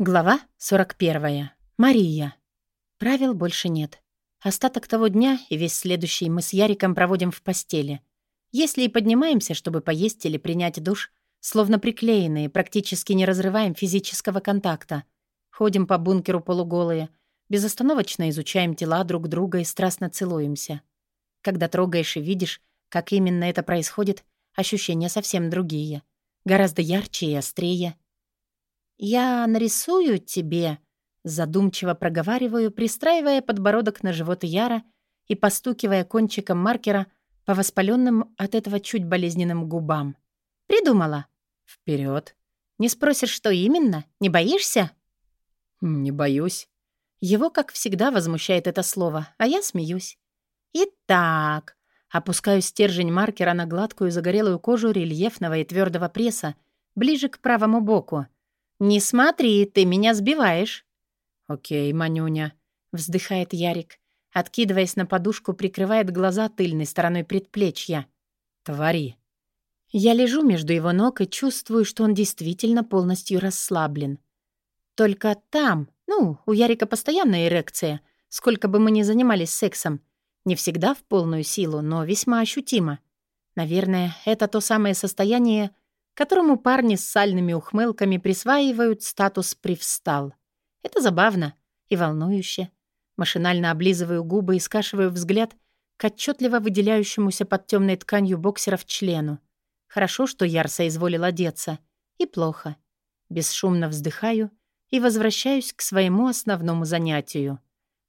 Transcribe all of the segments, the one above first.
Глава 41. Мария. Правил больше нет. Остаток того дня и весь следующий мы с Яриком проводим в постели. Если и поднимаемся, чтобы поесть или принять душ, словно приклеенные, практически не разрываем физического контакта. Ходим по бункеру полуголые, безостановочно изучаем тела друг друга и страстно целуемся. Когда трогаешь и видишь, как именно это происходит, ощущения совсем другие. Гораздо ярче и острее — «Я нарисую тебе», — задумчиво проговариваю, пристраивая подбородок на живот Яра и постукивая кончиком маркера по воспаленным от этого чуть болезненным губам. «Придумала». Вперед. «Не спросишь, что именно? Не боишься?» «Не боюсь». Его, как всегда, возмущает это слово, а я смеюсь. «Итак...» Опускаю стержень маркера на гладкую загорелую кожу рельефного и твердого пресса, ближе к правому боку. «Не смотри, ты меня сбиваешь». «Окей, Манюня», — вздыхает Ярик. Откидываясь на подушку, прикрывает глаза тыльной стороной предплечья. «Твори». Я лежу между его ног и чувствую, что он действительно полностью расслаблен. Только там, ну, у Ярика постоянная эрекция, сколько бы мы ни занимались сексом. Не всегда в полную силу, но весьма ощутимо. Наверное, это то самое состояние, которому парни с сальными ухмылками присваивают статус «привстал». Это забавно и волнующе. Машинально облизываю губы и скашиваю взгляд к отчетливо выделяющемуся под темной тканью боксеров члену. Хорошо, что Яр соизволил одеться. И плохо. Бесшумно вздыхаю и возвращаюсь к своему основному занятию.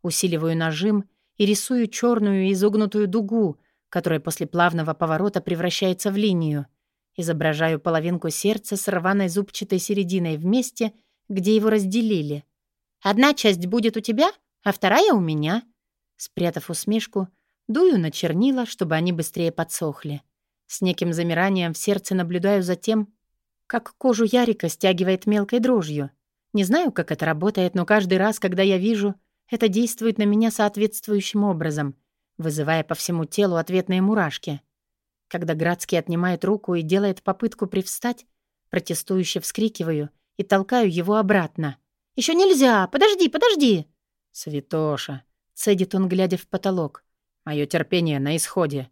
Усиливаю нажим и рисую черную изогнутую дугу, которая после плавного поворота превращается в линию — Изображаю половинку сердца с рваной зубчатой серединой в месте, где его разделили. «Одна часть будет у тебя, а вторая у меня». Спрятав усмешку, дую на чернила, чтобы они быстрее подсохли. С неким замиранием в сердце наблюдаю за тем, как кожу Ярика стягивает мелкой дрожью. Не знаю, как это работает, но каждый раз, когда я вижу, это действует на меня соответствующим образом, вызывая по всему телу ответные мурашки. Когда Градский отнимает руку и делает попытку привстать, протестующе вскрикиваю и толкаю его обратно. «Еще нельзя! Подожди, подожди!» «Святоша!» — цедит он, глядя в потолок. «Мое терпение на исходе».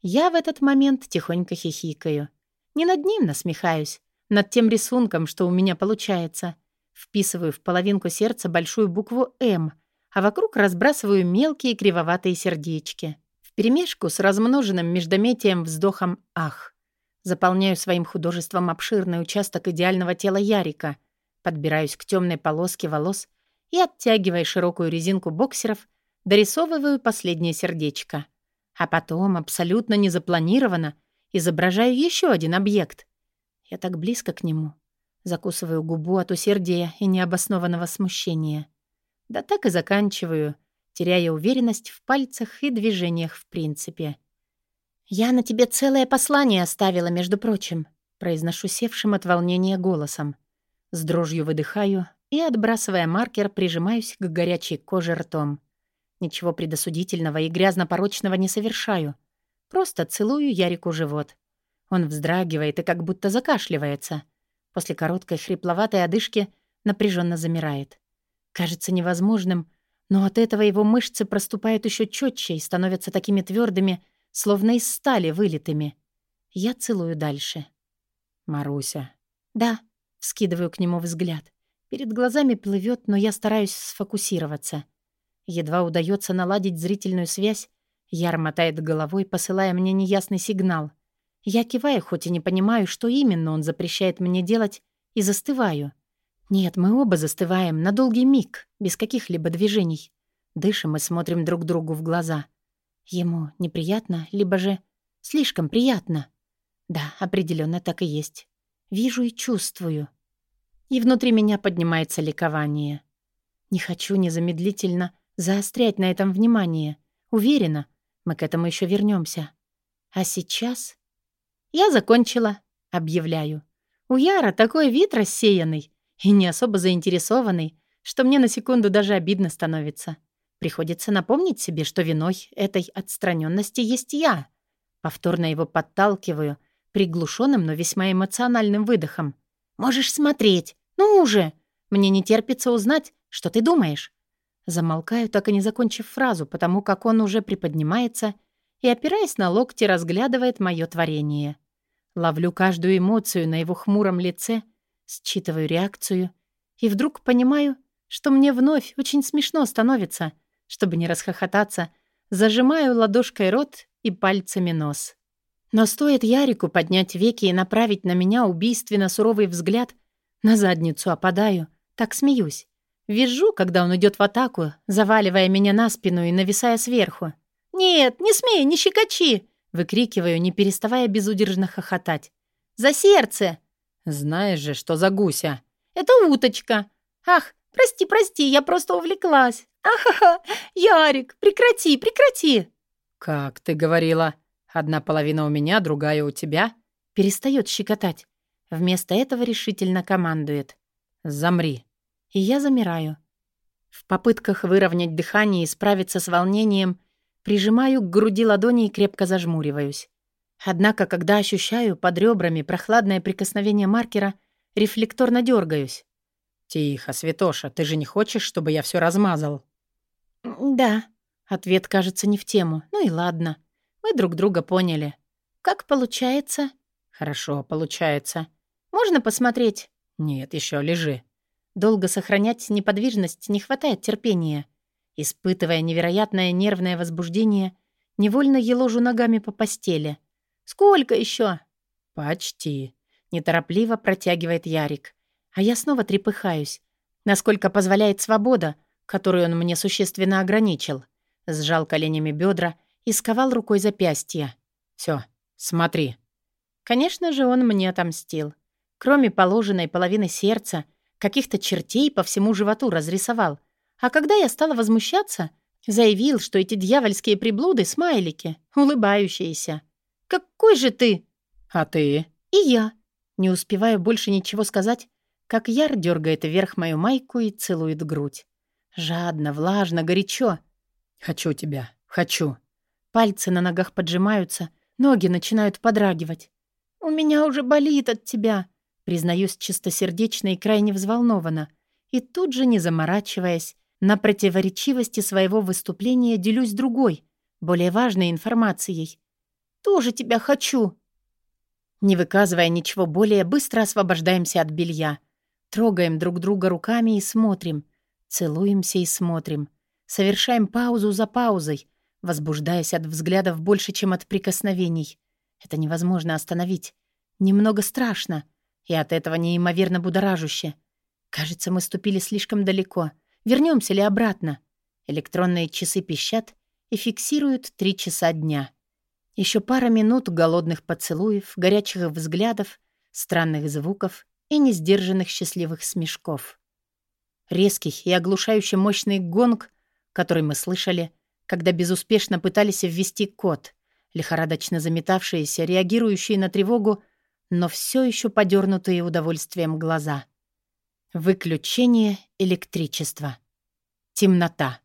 Я в этот момент тихонько хихикаю. Не над ним насмехаюсь, над тем рисунком, что у меня получается. Вписываю в половинку сердца большую букву «М», а вокруг разбрасываю мелкие кривоватые сердечки вперемешку с размноженным междометием вздохом «ах». Заполняю своим художеством обширный участок идеального тела Ярика, подбираюсь к темной полоске волос и, оттягивая широкую резинку боксеров, дорисовываю последнее сердечко. А потом, абсолютно незапланированно, изображаю еще один объект. Я так близко к нему. Закусываю губу от усердия и необоснованного смущения. Да так и заканчиваю, теряя уверенность в пальцах и движениях в принципе. «Я на тебе целое послание оставила, между прочим», произношу севшим от волнения голосом. С дрожью выдыхаю и, отбрасывая маркер, прижимаюсь к горячей коже ртом. Ничего предосудительного и грязно-порочного не совершаю. Просто целую Ярику живот. Он вздрагивает и как будто закашливается. После короткой хрипловатой одышки напряженно замирает. Кажется невозможным, но от этого его мышцы проступают еще четче и становятся такими твердыми, словно из стали вылитыми. Я целую дальше. «Маруся». «Да», — вскидываю к нему взгляд. Перед глазами плывет, но я стараюсь сфокусироваться. Едва удается наладить зрительную связь, Яр мотает головой, посылая мне неясный сигнал. Я киваю, хоть и не понимаю, что именно он запрещает мне делать, и застываю — нет, мы оба застываем на долгий миг, без каких-либо движений. Дышим и смотрим друг другу в глаза. Ему неприятно, либо же слишком приятно. Да, определенно так и есть. Вижу и чувствую. И внутри меня поднимается ликование. Не хочу незамедлительно заострять на этом внимание. Уверена, мы к этому еще вернемся. А сейчас... Я закончила, объявляю. У Яра такой вид рассеянный, и не особо заинтересованный, что мне на секунду даже обидно становится. Приходится напомнить себе, что виной этой отстраненности есть я. Повторно его подталкиваю, приглушенным, но весьма эмоциональным выдохом. «Можешь смотреть! Ну уже!» Мне не терпится узнать, что ты думаешь». Замолкаю, так и не закончив фразу, потому как он уже приподнимается и, опираясь на локти, разглядывает мое творение. Ловлю каждую эмоцию на его хмуром лице, считываю реакцию и вдруг понимаю, что мне вновь очень смешно становится. Чтобы не расхохотаться, зажимаю ладошкой рот и пальцами нос. Но стоит Ярику поднять веки и направить на меня убийственно суровый взгляд, на задницу опадаю, так смеюсь. Вижу, когда он идет в атаку, заваливая меня на спину и нависая сверху. «Нет, не смей, не щекочи!» Выкрикиваю, не переставая безудержно хохотать. «За сердце!» «Знаешь же, что за гуся!» «Это уточка!» «Ах, прости, прости, я просто увлеклась!» «Ахаха! Ярик, прекрати, прекрати!» «Как ты говорила? Одна половина у меня, другая у тебя?» Перестает щекотать. Вместо этого решительно командует. «Замри!» И я замираю. В попытках выровнять дыхание и справиться с волнением прижимаю к груди ладони и крепко зажмуриваюсь. Однако, когда ощущаю под ребрами прохладное прикосновение маркера, рефлекторно дергаюсь. «Тихо, Святоша, ты же не хочешь, чтобы я все размазал?» «Да». Ответ кажется не в тему. Ну и ладно. Мы друг друга поняли. «Как получается?» «Хорошо, получается». «Можно посмотреть?» «Нет, еще лежи». Долго сохранять неподвижность не хватает терпения. Испытывая невероятное нервное возбуждение, невольно еложу ногами по постели. «Сколько еще?» «Почти», — неторопливо протягивает Ярик. А я снова трепыхаюсь. Насколько позволяет свобода, которую он мне существенно ограничил. Сжал коленями бедра и сковал рукой запястья. Все, смотри». Конечно же, он мне отомстил. Кроме положенной половины сердца, каких-то чертей по всему животу разрисовал. А когда я стала возмущаться, заявил, что эти дьявольские приблуды — смайлики, улыбающиеся. «Какой же ты?» «А ты?» «И я». Не успеваю больше ничего сказать, как Яр дергает вверх мою майку и целует грудь. Жадно, влажно, горячо. «Хочу тебя, хочу». Пальцы на ногах поджимаются, ноги начинают подрагивать. «У меня уже болит от тебя», признаюсь чистосердечно и крайне взволнованно. И тут же, не заморачиваясь, на противоречивости своего выступления делюсь другой, более важной информацией. «Тоже тебя хочу!» Не выказывая ничего более, быстро освобождаемся от белья. Трогаем друг друга руками и смотрим. Целуемся и смотрим. Совершаем паузу за паузой, возбуждаясь от взглядов больше, чем от прикосновений. Это невозможно остановить. Немного страшно. И от этого неимоверно будоражуще. Кажется, мы ступили слишком далеко. Вернемся ли обратно? Электронные часы пищат и фиксируют три часа дня. Еще пара минут голодных поцелуев, горячих взглядов, странных звуков и несдержанных счастливых смешков. Резкий и оглушающе мощный гонг, который мы слышали, когда безуспешно пытались ввести код, лихорадочно заметавшиеся, реагирующие на тревогу, но все еще подернутые удовольствием глаза. Выключение электричества. Темнота.